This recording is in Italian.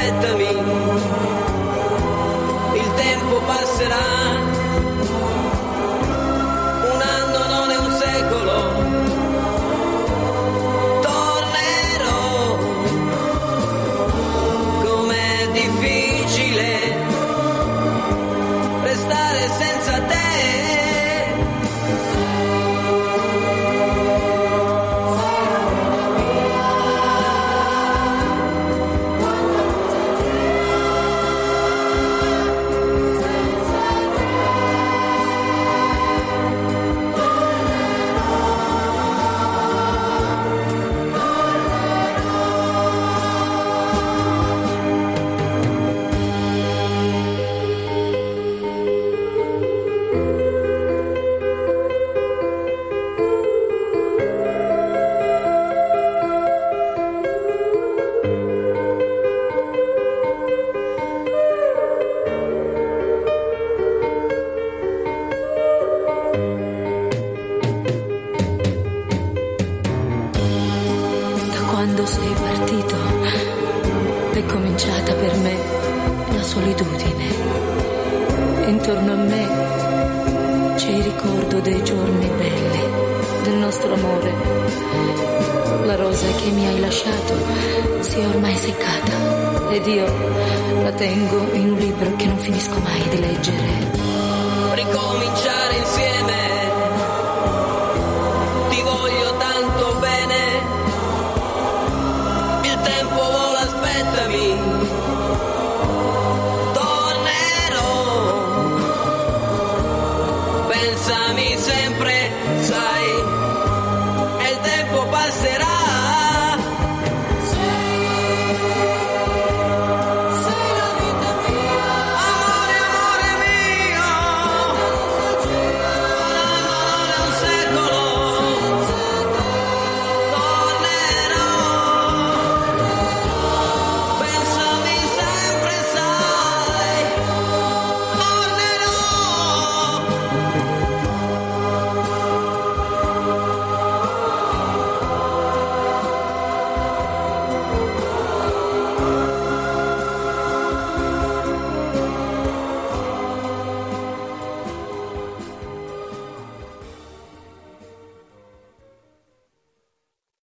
aspettami, il tempo passerà. quando sei partito è cominciata per me la solitudine. Intorno a me c'è il ricordo dei giorni belli, del nostro amore. La rosa che mi hai lasciato si è ormai seccata ed io la tengo in un libro che non finisco mai di leggere. Ricominciamo. pensami sempre, sai.